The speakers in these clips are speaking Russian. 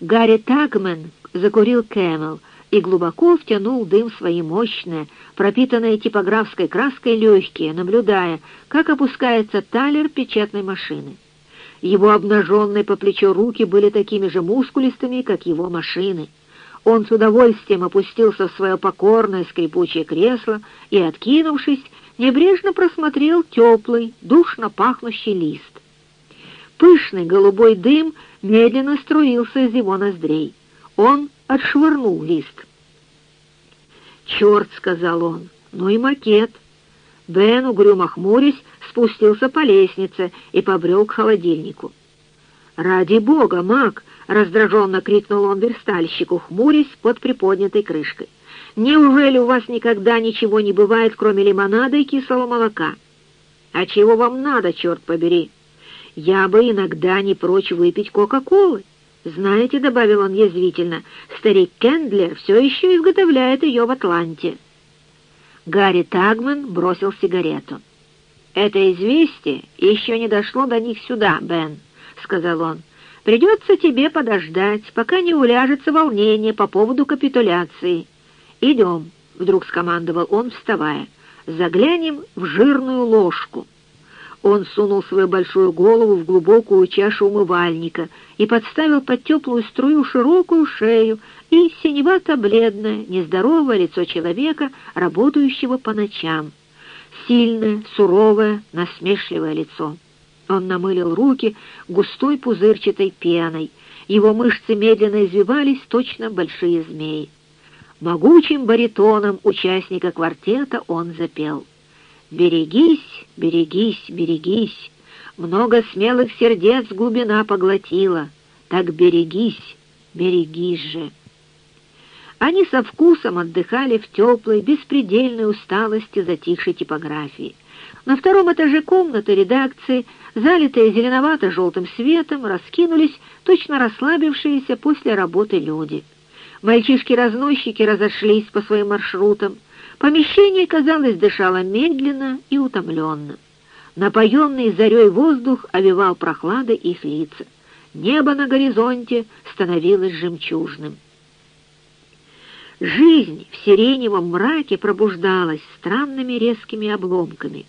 Гарри Тагмен закурил Кэмел и глубоко втянул дым свои мощные, пропитанные типографской краской легкие, наблюдая, как опускается талер печатной машины. Его обнаженные по плечо руки были такими же мускулистыми, как его машины. Он с удовольствием опустился в свое покорное скрипучее кресло и, откинувшись, небрежно просмотрел теплый, душно пахнущий лист. Пышный голубой дым медленно струился из его ноздрей. Он отшвырнул лист. «Черт!» — сказал он. «Ну и макет!» Бен, угрюмо хмурясь, спустился по лестнице и побрел к холодильнику. «Ради бога, маг!» — раздраженно крикнул он верстальщику, хмурясь под приподнятой крышкой. «Неужели у вас никогда ничего не бывает, кроме лимонада и кислого молока? А чего вам надо, черт побери? Я бы иногда не прочь выпить Кока-Колы. Знаете, — добавил он язвительно, — старик Кендлер все еще изготовляет ее в Атланте». Гарри Тагман бросил сигарету. «Это известие еще не дошло до них сюда, Бен», — сказал он. «Придется тебе подождать, пока не уляжется волнение по поводу капитуляции. Идем», — вдруг скомандовал он, вставая. «Заглянем в жирную ложку». Он сунул свою большую голову в глубокую чашу умывальника и подставил под теплую струю широкую шею и синевато-бледное, нездоровое лицо человека, работающего по ночам. Сильное, суровое, насмешливое лицо. Он намылил руки густой пузырчатой пеной. Его мышцы медленно извивались, точно большие змеи. Могучим баритоном участника квартета он запел — Берегись, берегись, берегись, Много смелых сердец глубина поглотила, Так берегись, берегись же. Они со вкусом отдыхали в теплой, беспредельной усталости затихшей типографии. На втором этаже комнаты редакции, залитые зеленовато-желтым светом, раскинулись точно расслабившиеся после работы люди. Мальчишки-разносчики разошлись по своим маршрутам, Помещение, казалось, дышало медленно и утомленно. Напоенный зарей воздух овивал прохладой их лица. Небо на горизонте становилось жемчужным. Жизнь в сиреневом мраке пробуждалась странными резкими обломками.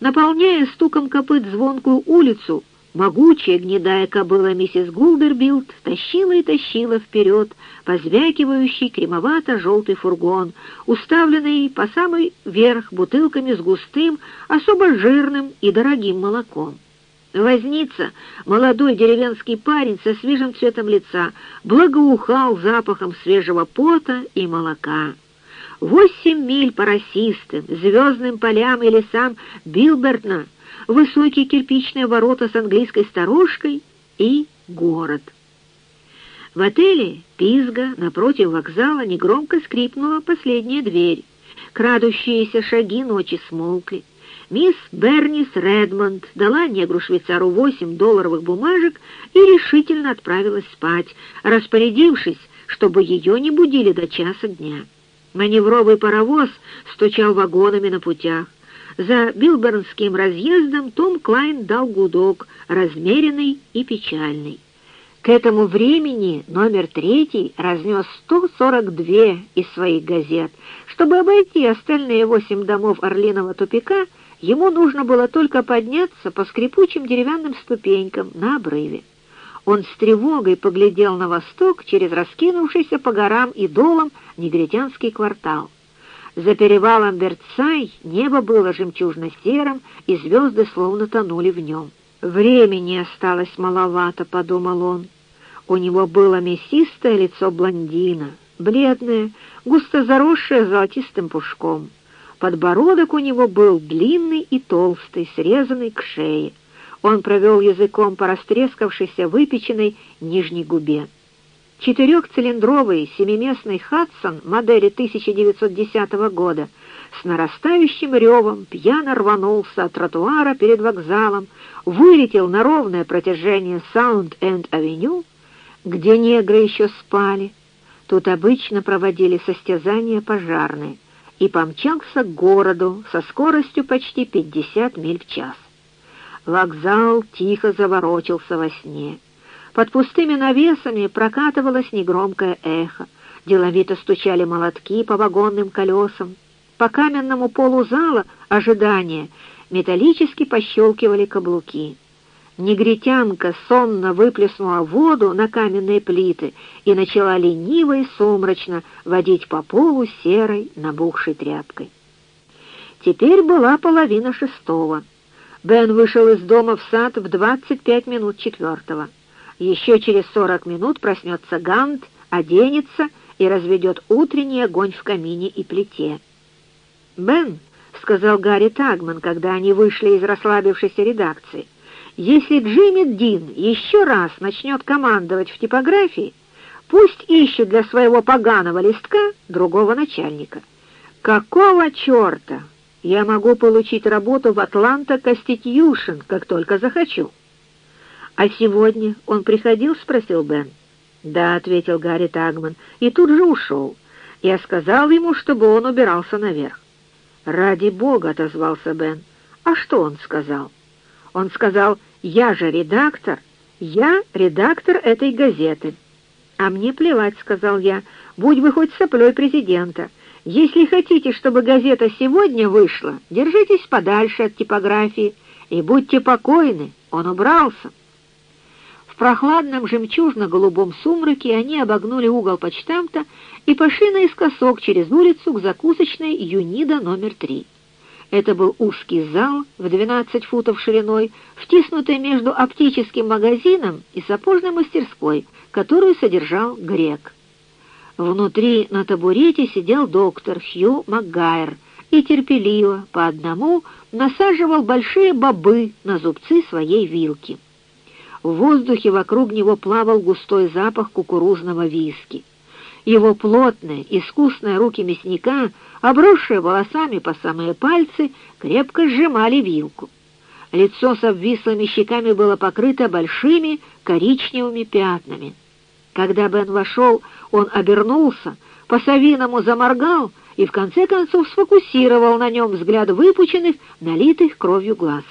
Наполняя стуком копыт звонкую улицу, Могучая гнедая кобыла миссис Гулдербилд тащила и тащила вперед позвякивающий кремовато-желтый фургон, уставленный по самый верх бутылками с густым, особо жирным и дорогим молоком. Возница, молодой деревенский парень со свежим цветом лица, благоухал запахом свежего пота и молока. Восемь миль по росистым, звездным полям и лесам Билбертна — высокие кирпичные ворота с английской сторожкой и город. В отеле «Пизга» напротив вокзала негромко скрипнула последняя дверь. Крадущиеся шаги ночи смолкли. Мисс Бернис Редмонд дала негру-швейцару восемь долларовых бумажек и решительно отправилась спать, распорядившись, чтобы ее не будили до часа дня. Маневровый паровоз стучал вагонами на путях. За Билборнским разъездом Том Клайн дал гудок, размеренный и печальный. К этому времени номер третий разнес 142 из своих газет. Чтобы обойти остальные восемь домов Орлиного тупика, ему нужно было только подняться по скрипучим деревянным ступенькам на обрыве. Он с тревогой поглядел на восток через раскинувшийся по горам и долам негритянский квартал. За перевалом Берцай небо было жемчужно-серым, и звезды словно тонули в нем. «Времени осталось маловато», — подумал он. У него было мясистое лицо блондина, бледное, густо заросшее золотистым пушком. Подбородок у него был длинный и толстый, срезанный к шее. Он провел языком по растрескавшейся выпеченной нижней губе. Четырехцилиндровый семиместный «Хадсон» модели 1910 года с нарастающим ревом пьяно рванулся от тротуара перед вокзалом, вылетел на ровное протяжение Саунд-Энд-Авеню, где негры еще спали. Тут обычно проводили состязания пожарные, и помчался к городу со скоростью почти 50 миль в час. Вокзал тихо заворочился во сне. Под пустыми навесами прокатывалось негромкое эхо. Деловито стучали молотки по вагонным колесам. По каменному полу зала ожидания металлически пощелкивали каблуки. Негритянка сонно выплеснула воду на каменные плиты и начала лениво и сумрачно водить по полу серой набухшей тряпкой. Теперь была половина шестого. Бен вышел из дома в сад в 25 минут четвертого. Еще через 40 минут проснется Гант, оденется и разведет утренний огонь в камине и плите. «Бен», — сказал Гарри Тагман, когда они вышли из расслабившейся редакции, «если Джимми Дин еще раз начнет командовать в типографии, пусть ищет для своего поганого листка другого начальника». «Какого черта?» Я могу получить работу в Атланта Конститьюшн, как только захочу. «А сегодня он приходил?» — спросил Бен. «Да», — ответил Гарри Тагман, и тут же ушел. Я сказал ему, чтобы он убирался наверх. «Ради бога!» — отозвался Бен. «А что он сказал?» «Он сказал, я же редактор, я редактор этой газеты». «А мне плевать», — сказал я, — «будь вы хоть соплей президента». Если хотите, чтобы газета сегодня вышла, держитесь подальше от типографии и будьте покойны, он убрался. В прохладном жемчужно-голубом сумраке они обогнули угол почтамта и пошли наискосок через улицу к закусочной Юнида номер три. Это был узкий зал в 12 футов шириной, втиснутый между оптическим магазином и сапожной мастерской, которую содержал грек. Внутри на табурете сидел доктор Хью Макгайр и терпеливо по одному насаживал большие бобы на зубцы своей вилки. В воздухе вокруг него плавал густой запах кукурузного виски. Его плотные, искусные руки мясника, обросшие волосами по самые пальцы, крепко сжимали вилку. Лицо с обвислыми щеками было покрыто большими коричневыми пятнами. Когда Бен вошел, он обернулся, по-совиному заморгал и в конце концов сфокусировал на нем взгляд выпученных, налитых кровью глаз.